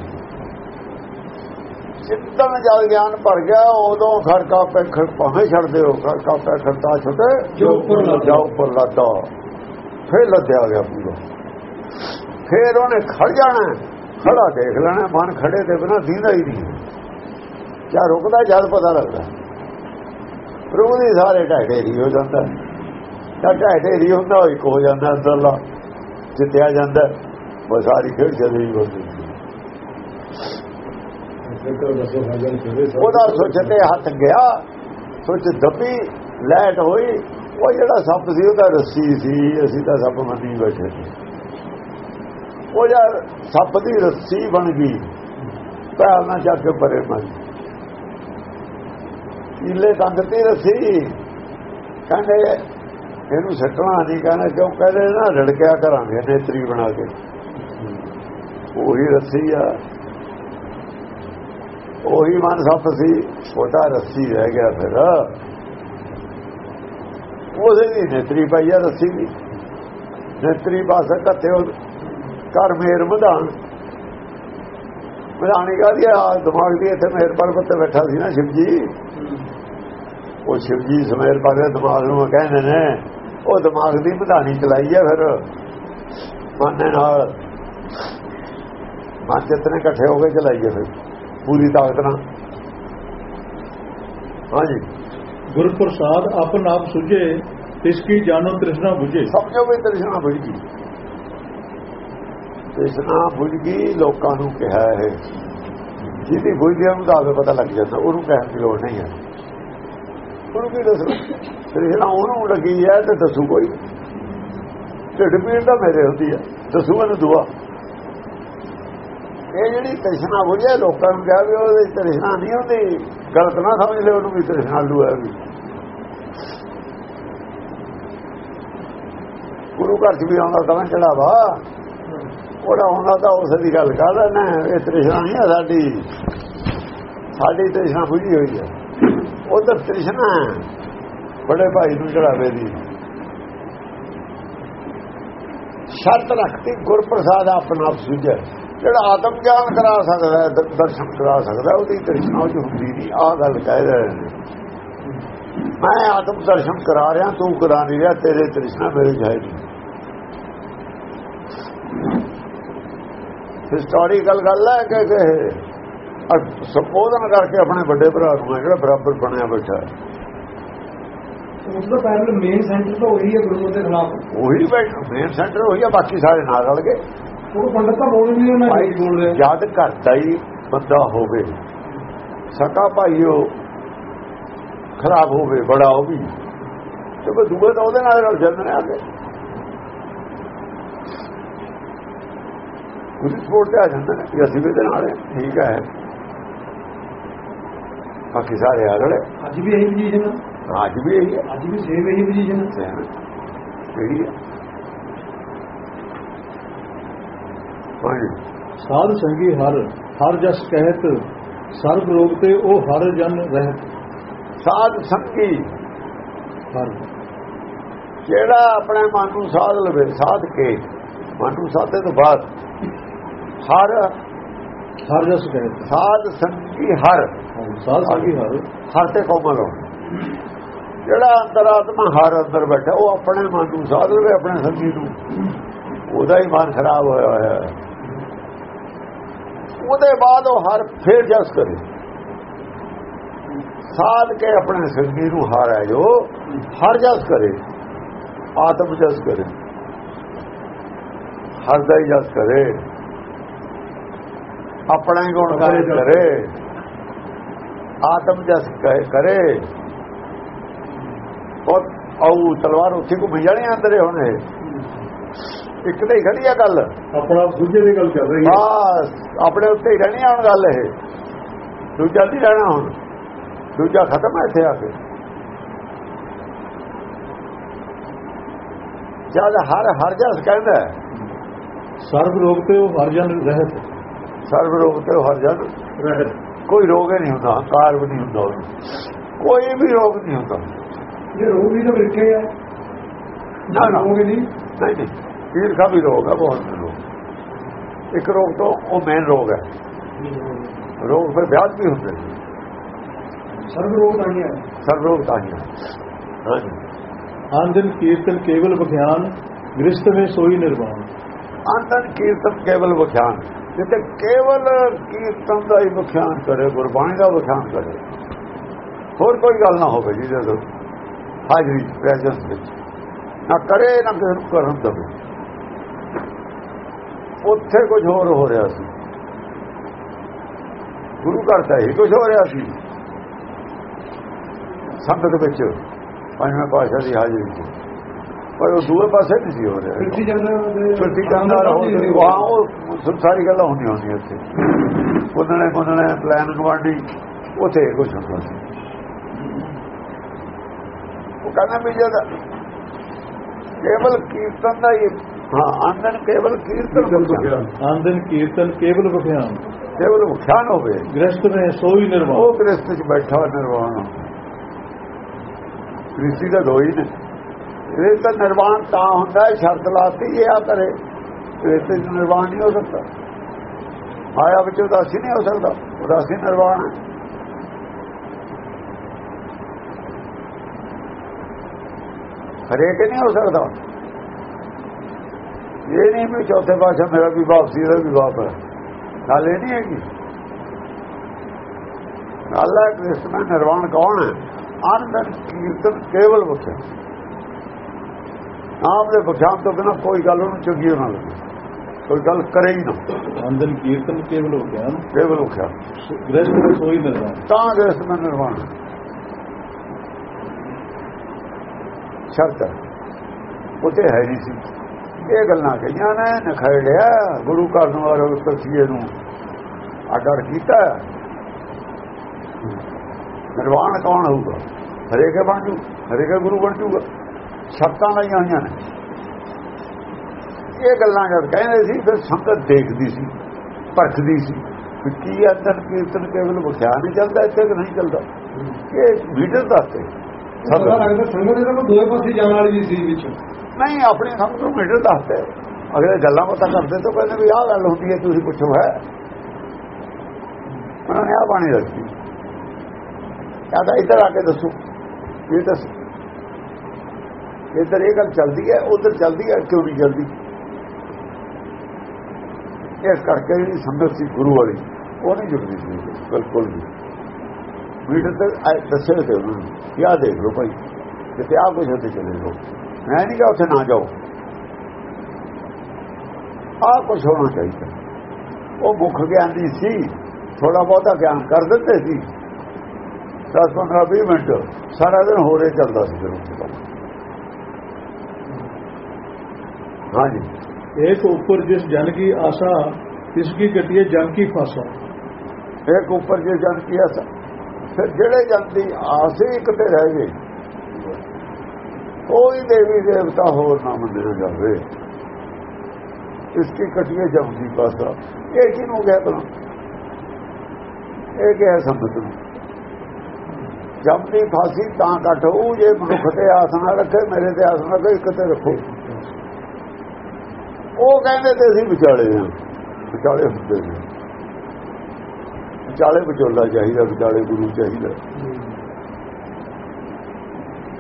ਜਿੱਦਣ ਜਦ ਗਿਆਨ ਭਰ ਗਿਆ ਉਦੋਂ ਖੜਕਾ ਪੈਖੜ ਭਾਵੇਂ ਛੱਡਦੇ ਹੋ। ਖੜਕਾ ਪੈਖੜ ਤਾਂ ਛੁੱਟੇ ਜੋ ਉੱਪਰ ਲੱਦਾ। ਜਾ ਉੱਪਰ ਲੱਦਾ। ਫੇਰ ਲੱਦਿਆ ਗਿਆ ਪੂਰਾ। ਫੇਰ ਉਹਨੇ ਖੜ ਜਾਣਾ, ਖੜਾ ਦੇਖ ਲੈਣਾ, ਮਨ ਖੜੇ ਤੇ ਬਿਨਾ ਦੀਦਾ ਹੀ ਨਹੀਂ। ਜਾਂ ਰੁਕਦਾ, ਜਦ ਪਤਾ ਲੱਗਦਾ। ਰੁਕਦੀ ਸਾਰੇ ਢਾਡੇ ਦੀ ਹੋ ਜਾਂਦਾ। ਤਾਂ ਢਾਡੇ ਦੀ ਹੁੰਦਾ, ਉਹ ਇੱਕ ਹੋ ਜਾਂਦਾ ਅੰਦਰਲਾ, ਜਿੱਤਿਆ ਜਾਂਦਾ। ਬਸ ਸਾਰੀ ਖੇਡ ਚੱਲੀ ਹੁੰਦੀ। ਉਹਦਾ ਸੁੱਚ ਤੇ ਹੱਥ ਗਿਆ, ਸੁੱਚ ਦੱਬੀ ਲੈਟ ਹੋਈ। ਉਹ ਜਿਹੜਾ ਸੱਪ ਸੀ, ਉਹਦਾ ਰੱਸੀ ਸੀ, ਅਸੀਂ ਤਾਂ ਸੱਪ ਮੰਨੀ ਬੈਠੇ ਸੀ। ਉਹ ਯਾਰ ਸੱਪ ਦੀ ਰੱਸੀ ਬਣ ਗਈ, ਪੈਰ ਨਾਲ ਚੱਕ ਕੇ ਪਰੇ ਮਾਰੀ। ਇਲੇ ਕੰਧ ਤੇ ਰੱਸੀ। ਕਹਿੰਦੇ, ਇਹਨੂੰ ਸੱਟਣਾ ਨਹੀਂ ਕਹਿੰਦੇ, ਕਿਉਂ ਕਹਿੰਦੇ, ਨਾ ਰੜਕਿਆ ਕਰਾਂਗੇ ਨੇਤਰੀ ਬਣਾ ਕੇ। ਉਹੀ ਰੱਸੀ ਆ। ਉਹੀ ਮਨ ਸੱਪ ਸੀ, ਛੋਟਾ ਰੱਸੀ ਰਹਿ ਗਿਆ ਫਿਰ। ਉਹਦੇ ਦੀ ਨੇਤਰੀ ਪਾਈ ਆ, ਦੱਸੀ ਦੀ ਨੇਤਰੀ ਪਾਸੇ ਕੱਤੇ ਉਹ ਘਰ ਮੇਰ ਮਧਾਨ ਮਧਾਨੀ ਕਹਦੀ ਆ? ਦਿਮਾਗ ਦੀ ਇੱਥੇ ਮੇਰ ਪਰਬਤ ਤੇ ਬੈਠਾ ਸੀ ਨਾ ਸ਼ਿਵ ਜੀ ਉਹ ਸ਼ਿਵਜੀ ਸਮੇਰ ਪਾਦੇ ਦਿਮਾਗ ਨੂੰ ਕਹਿੰਦੇ ਨੇ, ਉਹ ਦਿਮਾਗ ਦੀ ਵਧਾਣੀ ਚਲਾਈ ਹੈ ਫਿਰ। ਮਨ ਦੇ ਨਾਲ। ਮਨ ਜਿਤਨੇ ਇਕੱਠੇ ਹੋ ਕੇ ਚਲਾਈਏ ਫਿਰ, ਪੂਰੀ ਤਾਕਤ ਨਾਲ। ਹਾਂਜੀ। ਗੁਰਪ੍ਰਸਾਦ ਆਪਨ ਆਪ ਸੁਝੇ ਤਿਸ ਕੀ ਜਾਣੋ ਤ੍ਰਿਸ਼ਨਾ 부ਝੇ ਸਮਝੋ ਵੀ ਤ੍ਰਿਸ਼ਨਾ ਬੁਝ ਗਈ। ਤ੍ਰਿਸ਼ਨਾ ਬੁਝ ਗਈ, ਲੋਕਾਂ ਨੂੰ ਕਿਹਾ ਹੈ ਜਿਹਦੀ ਬੁਝਦੀ ਉਹਨੂੰ ਤਾਂ ਪਤਾ ਲੱਗ ਜਾਂਦਾ, ਉਹਨੂੰ ਕਹਿਣ ਦੀ ਲੋੜ ਨਹੀਂ ਹੈ। ਉਹਨੂੰ ਕੀ ਦੱਸਣਾ? ਤ੍ਰਿਸ਼ਨਾ ਉਹਨੂੰ ਲੱਗੀ ਹੈ ਤੇ ਦੱਸੂ ਕੋਈ। ਢਿੱਡ ਪੀੜ ਤਾਂ ਮੇਰੇ ਹੁੰਦੀ ਹੈ, ਦੱਸੂ ਮੈਨੂੰ ਦੁਆ। ਇਹ ਜਿਹੜੀ ਤ੍ਰਿਸ਼ਨਾ ਬੁਝਿਆ, ਲੋਕਾਂ ਨੂੰ ਕਿਹਾ ਵੀ ਉਹਦੇ ਤ੍ਰਿਸ਼ਨਾ ਨਹੀਂ ਹੁੰਦੀ। ਗਲਤ ਨਾ ਸਮਝ ਲਿਓ, ਉਹਨੂੰ ਵੀ ਤ੍ਰਿਸ਼ਨਾ ਲੂਆ ਵੀ। ਗੁਰੂ ਘਰ ਚ ਵੀ ਆਉਂਦਾ ਤਾਂ ਚੜਾਵਾ। ਉਹਦਾ ਆਉਂਦਾ ਤਾਂ ਉਸ ਦੀ ਗੱਲ ਕਰਦਾ ਨਾ ਇਹ ਤ੍ਰਿਸ਼ਨਾ ਨਹੀਂ ਹੈ ਸਾਡੀ। ਸਾਡੀ ਤ੍ਰਿਸ਼ਨਾ ਬੁਝੀ ਹੋਈ ਹੈ। ਉਧਰ ਤ੍ਰਿਸ਼ਨਾ ਬੜੇ ਭਾਈ ਨੂੰ ਚੜਾਵੇ ਦੀ। ਸ਼ਰਤ ਰੱਖਤੀ, ਗੁਰਪ੍ਰਸਾਦ ਆਪਣਾ ਸੁਝੇ। ਜਿਹੜਾ ਆਤਮ ਗਿਆਨ ਕਰਾ ਸਕਦਾ ਦਰਸ਼ਨ ਕਰਾ ਸਕਦਾ, ਉਹਦੀ ਤ੍ਰਿਸ਼ਨਾ ਉਹ 'ਚ ਹੁੰਦੀ ਨਹੀਂ। ਆਹ ਗੱਲ ਕਹਿ ਰਹੇ ਨੇ। ਮੈਂ ਆਤਮ ਦਰਸ਼ਨ ਕਰਾ ਰਿਹਾ, ਤੂੰ ਕਰਾ ਨਹੀਂ ਰਿਹਾ, ਤੇਰੇ ਤ੍ਰਿਸ਼ਨਾ ਮੇਰੇ ਜਾਏਗੀ ਹਿਸਟੋਰੀਕਲ ਗੱਲ ਹੈ ਕਿ ਸੰਬੋਧਨ ਕਰਕੇ ਆਪਣੇ ਵੱਡੇ ਭਰਾ ਨੂੰ ਹੈ ਜਿਹੜਾ ਬਰਾਬਰ ਬਣਿਆ ਬੈਠਾ ਹੈ। ਉਸ ਦਾ ਪੈਰਲ ਮੇਨ ਸੈਂਟਰ ਤਾਂ ਉਹੀ ਹੈ ਗੁਰੂ ਦੇ ਖਿਲਾਫ। ਉਹੀ ਬੈਠਾ ਮੇਨ ਸੈਂਟਰ ਹੋਈ ਆ ਬਾਕੀ ਸਾਰੇ ਨਾਲ ਰਲ ਗਏ। ਉਹ ਪੰਡਤ ਤਾਂ ਬੋਲ ਨਹੀਂ ਉਹਨਾਂ ਭਾਈ ਬੋਲ ਰਿਹਾ। ਜਦ ਘਰ ਦਾ ਹੀ ਬੰਦਾ ਹੋਵੇ ਸਕਾ ਭਾਈਓ ਖਰਾਬ ਹੋਵੇ ਬੜਾ ਉਹ ਵੀ। ਤੇ ਦੂਏ ਤਾਂ ਉਹਦੇ ਨਾਲ ਰਲ ਜਾਂਦੇ ਨੇ ਆ ਕੇ। ਕੁਝ ਸਪੋਰਟ ਤੇ ਆ ਜਾਂਦੇ ਕਿ ਅਸੀਂ ਵੀ ਇਹਦੇ ਨਾਲ ਹਾਂ ਠੀਕ ਹੈ। ਬਾਕੀ ਸਾਰੇ ਆ ਗਏ ਅੱਜ ਵੀ ਇਹੀ ਪੋਜੀਸ਼ਨ ਹੈ ਅੱਜ ਵੀ ਇਹੀ ਅੱਜ ਵੀ ਸੇਮ ਇਹੀ ਪੋਜੀਸ਼ਨ ਹੈ। ਕਿਹੜੀ ਹੈ। ਸਾਧ ਸੰਗੀ ਹਰ ਹਰ ਜਸ ਕਹਿਤ ਸਰਬ ਰੋਗ ਤੇ ਉਹ ਹਰ ਜਨ ਰਹਿਤ। ਸਾਧ ਸੰਗੀ। ਹਰ। ਜਿਹੜਾ ਆਪਣੇ ਮਨ ਨੂੰ ਸਾਧ ਲਵੇ ਸਾਧ ਕੇ ਮਨ ਨੂੰ ਸਾਧੇ ਤੋਂ ਬਾਅਦ ਹਰ ਹਰ ਜਸ ਕਹਿਤ ਸਾਧ ਸੰਗੀ ਹਰ। ਸਾਧ ਸੰਗੀ ਹਰ। ਹਰ ਤੇ ਕੋਮਲ ਜਿਹੜਾ ਅੰਤਰਾਤਮਾ ਹਰ ਅੰਦਰ ਬੈਠਾ ਉਹ ਆਪਣੇ ਮਨ ਨੂੰ ਸਾਧ ਲਵੇ ਆਪਣੇ ਸੰਗੀ ਨੂੰ। ਉਹਦਾ ਹੀ ਮਨ ਖਰਾਬ ਹੋਇਆ ਹੋਇਆ ਉਹਦੇ ਬਾਅਦ ਉਹ ਹਰ ਫੇਰ ਜਸ ਕਰੇ। ਸਾਧ ਕੇ ਆਪਣੇ ਸੰਗੀ ਨੂੰ ਹਾਰ ਹੈ ਜੋ ਹਰ ਜਸ ਕਰੇ। ਆਤਮ ਜਸ ਕਰੇ। ਹਰ ਦਾ ਹੀ ਜਸ ਕਰੇ। ਆਪਣਾ ਹੀ ਗੁਣ ਗਾਇਨ ਕਰੇ। ਆਤਮ ਜਸ ਕਰੇ। ਉਹ ਆਉ ਤਲਵਾਰ ਉੱਥੇ ਕੋ ਜਾਣੀ ਅੰਦਰੇ ਹੁਣੇ ਇੱਕ ਤੇ ਹੀ ਖੜੀ ਆ ਗੱਲ। ਆਪਣਾ ਦੂਜੇ ਦੀ ਗੱਲ ਕਰ ਰਹੀ ਹੈ ਬਸ ਆਪਣੇ ਉੱਤੇ ਹੀ ਰਹਿਣੀ ਆ ਹੁਣ ਗੱਲ ਇਹ। ਦੂਜਾ ਨਹੀਂ ਰਹਿਣਾ ਹੁਣ। ਦੂਜਾ ਖਤਮ ਹੈ ਇੱਥੇ ਆ ਕੇ। ਜਦ ਹਰ ਹਰ ਜਸ ਕਹਿੰਦਾ ਸਰਬ ਰੋਗ ਤੇ ਉਹ ਹਰ ਜਨ ਰਹਿਤ। ਸਰਬ ਰੋਗ ਤੇ ਹਰ ਜਨ ਕੋਈ ਰੋਗ ਨਹੀਂ ਹੁੰਦਾ ਹੰਕਾਰ ਵੀ ਨਹੀਂ ਹੁੰਦਾ ਕੋਈ ਵੀ ਰੋਗ ਨਹੀਂ ਹੁੰਦਾ। ਇਹ ਰੋਗ ਵੀ ਤਾਂ ਬੈਠੇ ਆ। ਨਾ ਨਾ। ਰੋਗ ਨਹੀਂ। ਨਹੀਂ ਈਰਖਾ ਵੀ ਰੋਗ ਆ ਬਹੁਤ ਰੋਗ। ਇੱਕ ਰੋਗ ਤੋਂ ਉਹ ਮੈਨ ਰੋਗ ਹੈ। ਰੋਗ। ਫਿਰ ਵਿਆਜ ਵੀ ਹੁੰਦੇ। ਸਰਬ ਰੋਗ ਤਾਂ ਹੀ ਹੈ। ਸਰਬ ਰੋਗ ਤਾਂ ਹੀ ਹੈ। ਹਾਂਜੀ। ਆਂਦਨ ਕੀਰਤਨ ਕੇਵਲ ਵਿਗਿਆਨ ਗ੍ਰਸਤ ਵਿੱਚ ਸੋਈ ਨਿਰਵਾਣ। ਆਂਦਨ ਕੀਰਤਨ ਕੇਵਲ ਵਿਗਿਆਨ। ਜਿੱਤੇ ਕੇਵਲ ਕੀਰਤਨ ਦਾ ਹੀ ਵਿਖਿਆਨ ਕਰੇ, ਗੁਰਬਾਣੀ ਦਾ ਵਿਖਿਆਨ ਕਰੇ। ਹੋਰ ਕੋਈ ਗੱਲ ਨਾ ਹੋਵੇ ਜਿਹਦੇ ਤੋਂ ਹਾਜ਼ਰੀ ਪ੍ਰੈਜ਼ੈਂਸ ਵਿੱਚ ਨਾ ਕਰੇ, ਨਾ ਕਿਸੇ ਨੂੰ ਕਰਨ ਦੇਵੇ। ਉੱਥੇ ਕੁਝ ਹੋਰ ਹੋ ਰਿਹਾ ਸੀ। ਗੁਰੂ ਘਰ ਤਾਂ ਇਹ ਕੁਝ ਹੋ ਰਿਹਾ ਸੀ। ਸੰਗਤ ਵਿੱਚ ਪੰਜਵੇਂ ਪਾਸ਼ਾ ਦੀ ਹਾਜ਼ਰੀ ਵਿੱਚ ਪਰ ਉਹ ਦੂਏ ਪਾਸੇ ਨਹੀਂ ਸੀ ਹੋ ਰਿਹਾ ਪ੍ਰਿਥੀ ਚੰਦ ਪ੍ਰਿਥੀ ਚੰਦ ਨਾਲ ਵਾਹ ਉਹ ਸੰਸਾਰੀ ਗੱਲਾਂ ਹੁੰਦੀਆਂ ਹੁੰਦੀਆਂ ਉੱਥੇ ਉਹਨਾਂ ਨੇ ਉਹਨਾਂ ਪਲਾਨ ਗਵਾਂਡੀ ਉੱਥੇ ਕੁਝ ਹੁੰਦਾ ਸੀ। ਉਹ ਕਹਿੰਦਾ ਵੀ ਜਦ ਕੇਵਲ ਕੀਰਤਨ ਦਾ ਹੀ ਹਾਂ ਆਂਦਨ ਕੇਵਲ ਕੀਰਤਨ ਆਂਦਨ ਕੀਰਤਨ ਕੇਵਲ ਬਖਿਆਨ ਕੇਵਲ ਬਖਿਆਨ ਹੋਵੇ। ਗ੍ਰਸਤ ਨੇ ਸੋਈ ਨਿਰਵਾਣ। ਉਹ ਗ੍ਰਸਤ ਚ ਬੈਠਾ ਨਿਰਵਾਣ। ਕ੍ਰਿਸ਼ੀ ਦਾ ਦੋਈ ਨੇ। ਇਹ ਤਾਂ ਨਿਰਵਾਣ ਤਾਂ ਹੁੰਦਾ ਹੈ ਸ਼ਰਤ ਲਾਤੀ ਜੇ ਆ ਕਰੇ ਕ੍ਰਿਸਤ ਚ ਨਿਰਵਾਣ ਨਹੀਂ ਹੋ ਸਕਦਾ। ਮਾਇਆ ਵਿੱਚ ਉਦਾਸੀ ਨਹੀਂ ਹੋ ਸਕਦਾ। ਉਦਾਸੀ ਨਿਰਵਾਣ ਹੈ। ਹਰੇਕ ਨਹੀਂ ਹੋ ਸਕਦਾ। ਇਹ ਨਹੀਂ ਵੀ ਚੌਥੇ ਪਾਸ਼ਾ ਮੇਰਾ ਵੀ ਵਾਪਸੀ, ਇਹਦਾ ਵੀ ਬਾਪ ਗੱਲ ਇਹ ਨਹੀਂ ਹੈਗੀ। ਅੱਲਾ ਕ੍ਰਿਸ਼ਨ ਦਾ ਨਿਰਵਾਣ ਕੌਣ ਹੈ? ਆਨੰਦ, ਕੀਰਤਨ ਕੇਵਲ ਬਖਸ਼ਾ ਆਪ ਦੇ ਬਖਸ਼ਾਣ ਤੋਂ ਬਿਨਾਂ ਕੋਈ ਗੱਲ ਉਹਨੂੰ ਚੰਗੀ ਨਾ ਲੱਗੇ। ਕੋਈ ਗੱਲ ਕਰੇ ਹੀ ਨਾ। ਅੰਦਨ ਕੀਰਤਨ ਕੇਵਲ ਹੋ ਗਿਆ ਕੇਵਲ ਬਖਸ਼ਾ ਗ੍ਰਸਤ ਵਿੱਚ ਸੋਈ ਨਿਰਵਾਣ। ਤਾਂ ਕ੍ਰਿਸ਼ਨ ਦਾ ਨਿਰਵਾਣ। ਸ਼ਰਤ ਹੈ। ਉੱਥੇ ਹੈ ਨਹੀਂ ਸੀ। ਇਹ ਗੱਲਾਂ ਕਹੀਆਂ ਨੇ ਨਖੇੜਿਆ ਗੁਰੂ ਘਰ ਨੂੰ ਔਰ ਤਸੀਏ ਨੂੰ। ਆਡਰ ਕੀਤਾ। ਨਿਰਵਾਣ ਕੌਣ ਹੋਊਗਾ? ਹਰੇਕੇ ਬਣ ਜੂ। ਹਰੇਕੇ ਗੁਰੂ ਬਣ ਜੂਗਾ। ਸ਼ਰਤਾਂ ਲਾਈਆਂ ਹੋਈਆਂ ਨੇ। ਇਹ ਗੱਲਾਂ ਜਦ ਕਹਿੰਦੇ ਸੀ ਫਿਰ ਸੰਗਤ ਦੇਖਦੀ ਸੀ ਪਰਖਦੀ ਸੀ ਕਿ ਕੀ ਅੰਦਰ ਕੀਰਤਨ ਕੇਵਲ ਵਿਖਿਆ ਨਹੀਂ ਚੱਲਦਾ ਇੱਥੇ ਕਿ ਨਹੀਂ ਚੱਲਦਾ? ਇਹ ਲੀਡਰ ਦੱਸਦੇ। ਸੰਗਤ ਦੇ ਤਾਂ ਦੋਏ ਪਾਸੇ ਜਾਣ ਵਾਲੀ ਵੀ ਸੀ ਵਿੱਚ। ਨਹੀਂ ਆਪਣੀ ਸਮਝ ਨੂੰ ਲੀਡਰ ਦੱਸਦੇ। ਅਗਲੇ ਗੱਲਾਂ ਪਤਾ ਕਰਦੇ ਤਾਂ ਕਹਿੰਦੇ ਵੀ ਆਹ ਗੱਲ ਹੁੰਦੀ ਹੈ ਤੁਸੀਂ ਪੁੱਛੋ ਹੈ। ਉਹਨਾਂ ਨੇ ਆ ਬਾਣੀ ਰੱਖੀ ਕਹਿੰਦਾ ਇੱਧਰ ਆ ਕੇ ਦੱਸੋ। ਇਹ ਦੱਸ ਇੱਧਰ ਇਹ ਗੱਲ ਚੱਲਦੀ ਹੈ, ਉਧਰ ਚੱਲਦੀ ਹੈ ਕਿਉਂ ਨਹੀਂ ਚੱਲਦੀ ਇਸ ਕਰਕੇ ਜਿਹੜੀ ਸੰਗਤ ਸੀ ਗੁਰੂ ਵਾਲੀ, ਉਹ ਨਹੀਂ ਜੁੜਦੀ ਸੀ। ਬਿਲਕੁਲ ਵੀ ਮੀਟਰ ਤੇ ਆਏ, ਦੱਸੇ ਤੇ ਉਹਨਾਂ ਨੂੰ ਕਿ ਦੇਖ ਲਓ ਭਾਈ, ਕਿਤੇ ਆ ਕੁਝ ਉੱਤੇ ਚਲੇ ਜਾਓ। ਮੈਂ ਨਹੀਂ ਕਿਹਾ ਉੱਥੇ ਨਾ ਜਾਓ। ਆ ਕੁਝ ਹੋਣਾ ਚਾਹੀਦਾ। ਉਹ ਮੁੱਖ ਗਿਆਨ ਦੀ ਸੀ ਥੋੜਾ ਬਹੁਤਾ ਗਿਆਨ ਕਰ ਦਿੰਦੇ ਸੀ। 10 15 20 ਮਿੰਟ, ਸਾਰਾ ਦਿਨ ਹੋਰੇ ਚੱਲਦਾ ਸੀ ਫਿਰ ਉੱਥੇ ਕੰਮ। ਹਾਂਜੀ एक ऊपर जिस जन की आशा इसकी कटिए जन की फासा ਇੱਕ ਉੱਪਰ ਜੇ ਜਨ ਕੀ ਆਸ ਫਿਰ ਜਿਹੜੇ ਜਨ ਦੀ ਆਸ ਹੀ ਕਿਤੇ ਰਹਿ ਗਈ ਕੋਈ ਦੇਵੀ ਦੇਵਤਾ ਹੋਰ ਨਾ ਮੰਨਿਆ ਜਾਵੇ ਇਸ ਕੀ ਕਟੀਏ ਜਮ ਦੀ ਪਾਸਾ ਇਹ ਕਿਹਨੂੰ ਗਿਆ ਤਾਂ ਇਹ ਕਿਹਾ ਸੰਬਤ ਨੂੰ ਜਮ ਦੀ ਫਾਸੀ ਤਾਂ ਕੱਟੋ ਜੇ ਮਨੁੱਖ ਤੇ ਆਸ ਨਾ ਰੱਖੇ ਮੇਰੇ ਤੇ ਆਸ ਨਾ ਰੱਖੇ ਇੱਕ ਤੇ ਰੱਖੋ ਉਹ ਕਹਿੰਦੇ ਤੇ ਅਸੀਂ ਵਿਚਾਲੇ ਆ ਵਿਚਾਲੇ ਹੁੰਦੇ ਨੇ ਵਿਚਾਲੇ ਵਿਚੋਲਾ ਚਾਹੀਦਾ ਵਿਚਾਲੇ ਗੁਰੂ ਚਾਹੀਦਾ।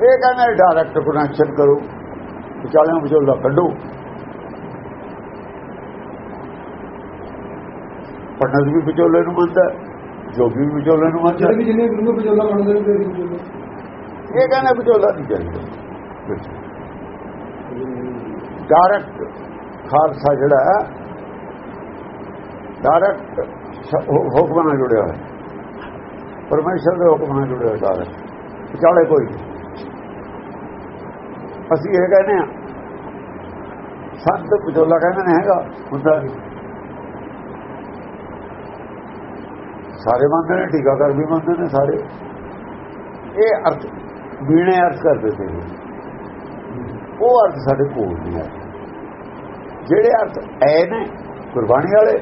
ਇਹ ਕਹਿੰਦੇ ਡਾਇਰੈਕਟ ਕਨੈਕਸ਼ਨ ਕਰੋ। ਵਿਚਾਲੇ ਵਿਚੋਲਾ ਕੱਢੋ। ਪੰਡਤ ਵੀ ਵਿਚੋਲੇ ਨੂੰ ਮੰਨਦਾ ਜੋਗੀ ਵੀ ਵਿਚੋਲੇ ਨੂੰ ਮੰਨਦਾ ਜਿਹੜੇ ਵੀ ਜਿੰਨੇ ਗੁਰੂ ਬਜੋਲਾ ਬਣਦੇ ਨੇ ਵਿਚੋਲੇ। ਇਹ ਕਹਿੰਦੇ ਵਿਚੋਲਾ ਨਹੀਂ ਚਾਹੀਦਾ। ਡਾਇਰੈਕਟ ਖਾਲਸਾ ਜਿਹੜਾ ਹੈ ਡਾਇਰੈਕਟ ਹੁਕਮ ਨਾਲ ਜੁੜਿਆ ਹੋਇਆ ਪਰਮੇਸ਼ਰ ਦੇ ਹੁਕਮ ਨਾਲ ਜੁੜਿਆ ਹੋਇਆ ਡਾਇਰੈਕਟ ਵਿਚਾਲੇ ਕੋਈ ਨਹੀਂ। ਅਸੀਂ ਇਹ ਕਹਿੰਦੇ ਆ ਸੰਤ ਵਿਚੋਲਾ ਕਹਿੰਦੇ ਨੇ ਹੈਗਾ ਹੁੰਦਾ ਨਹੀਂ ਸਾਰੇ ਮੰਨਦੇ ਨੇ ਟੀਕਾਕਾਰ ਵੀ ਮੰਨਦੇ ਨੇ ਸਾਰੇ ਇਹ ਅਰਥ ਵੀਣੇ ਅਰਥ ਕਰਦੇ ਤੇ ਉਹ ਅਰਥ ਸਾਡੇ ਕੋਲ ਨਹੀਂ ਹੈ ਜਿਹੜੇ ਅਰਥ ਐ ਨੇ, ਗੁਰਬਾਣੀ ਵਾਲੇ,